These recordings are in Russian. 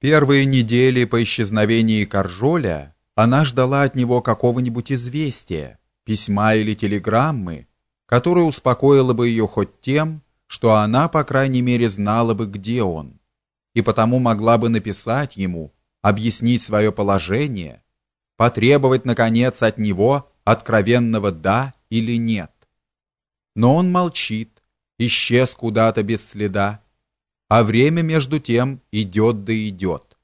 первые недели по исчезновении Каржоля она ждала от него какого-нибудь известия, письма или телеграммы, которое успокоило бы ее хоть тем, что она, по крайней мере, знала бы, где он, и потому могла бы написать ему, объяснить свое положение, потребовать, наконец, от него откровенного «да» или «нет». Но он молчит, исчез куда-то без следа, а время между тем идет да идет.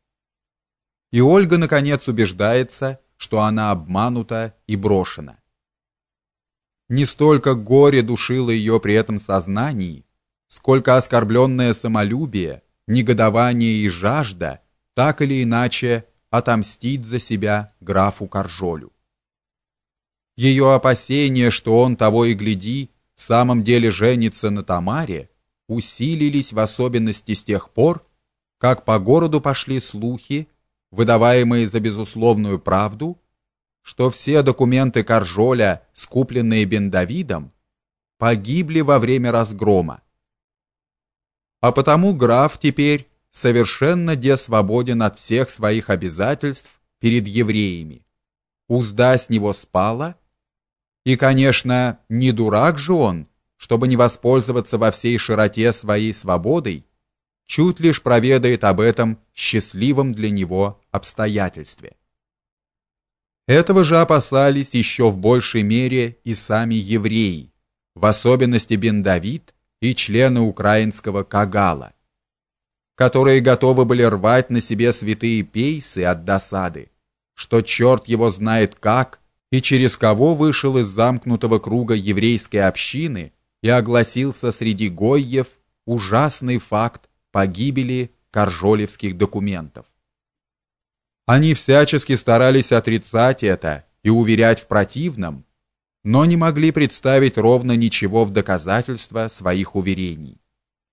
И Ольга наконец убеждается, что она обманута и брошена. Не столько горе душило ее при этом сознании, сколько оскорбленное самолюбие, негодование и жажда так или иначе отомстить за себя графу Каржолю. Ее опасения, что он того и гляди, в самом деле женится на Тамаре, усилились в особенности с тех пор, как по городу пошли слухи, выдаваемые за безусловную правду, что все документы Каржоля, скупленные Бендавидом, погибли во время разгрома. А потому граф теперь совершенно десвободен от всех своих обязательств перед евреями. Узда с него спала, и, конечно, не дурак же он, чтобы не воспользоваться во всей широте своей свободой, чуть лишь проведает об этом счастливом для него обстоятельстве. Этого же опасались еще в большей мере и сами евреи, в особенности бен Давид и члены украинского Кагала, которые готовы были рвать на себе святые пейсы от досады, что черт его знает как и через кого вышел из замкнутого круга еврейской общины и огласился среди гойев ужасный факт погибели каржолевских документов. Они всячески старались отрицать это и уверять в противном, но не могли представить ровно ничего в доказательство своих уверений.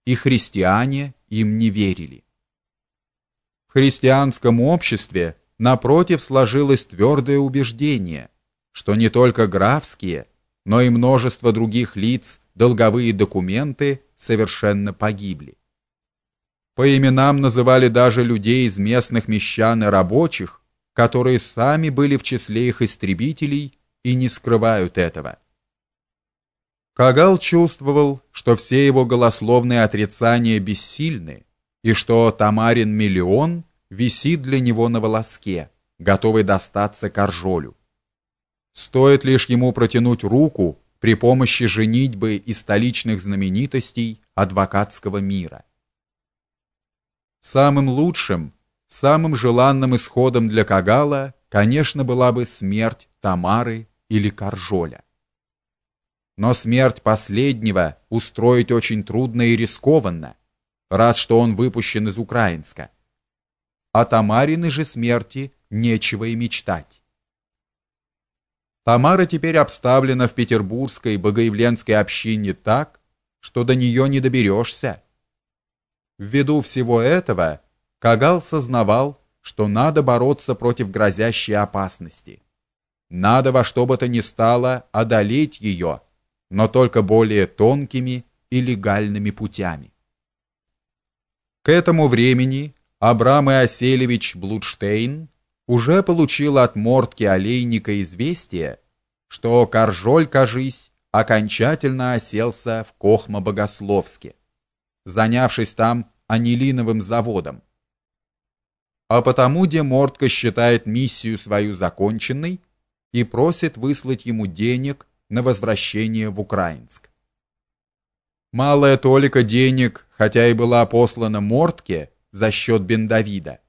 И христиане им не верили. В христианском обществе напротив сложилось твердое убеждение, что не только графские, но и множество других лиц долговые документы совершенно погибли. По именам называли даже людей из местных мещан и рабочих, которые сами были в числе их истребителей и не скрывают этого. Кагал чувствовал, что все его голословные отрицания бессильны, и что Тамарин миллион висит для него на волоске, готовый достаться Каржолю. Стоит лишь ему протянуть руку при помощи женитьбы и столичных знаменитостей адвокатского мира. Самым лучшим, самым желанным исходом для Кагала, конечно, была бы смерть Тамары или Каржоля. Но смерть последнего устроить очень трудно и рискованно, раз что он выпущен из Украинска. О Тамариной же смерти нечего и мечтать. Тамара теперь обставлена в петербургской богоявленской общине так, что до нее не доберешься. Ввиду всего этого Кагал сознавал, что надо бороться против грозящей опасности. Надо во что бы то ни стало одолеть ее, но только более тонкими и легальными путями. К этому времени Абрам Иоселевич Блудштейн уже получил от Мортки Олейника известие, что Каржоль, кажись, окончательно оселся в Кохма-Богословске, занявшись там анилиновым заводом. А потому Демортка считает миссию свою законченной и просит выслать ему денег на возвращение в Украинск. Малая толика денег, хотя и была послана Мортке за счет Бендавида,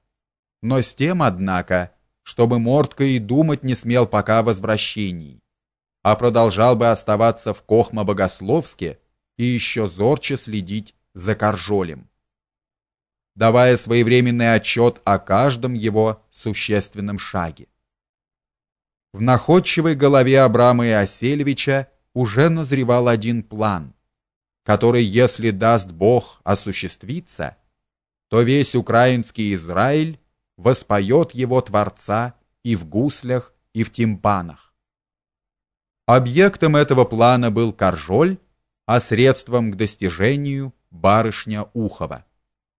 но с тем, однако, чтобы Мортка и думать не смел пока о возвращении, а продолжал бы оставаться в Кохма-Богословске и еще зорче следить за Каржолем, давая своевременный отчет о каждом его существенном шаге. В находчивой голове Абрама Иоселевича уже назревал один план, который, если даст Бог осуществиться, то весь украинский Израиль воспоет его Творца и в гуслях, и в тимпанах. Объектом этого плана был Каржоль, а средством к достижению барышня Ухова.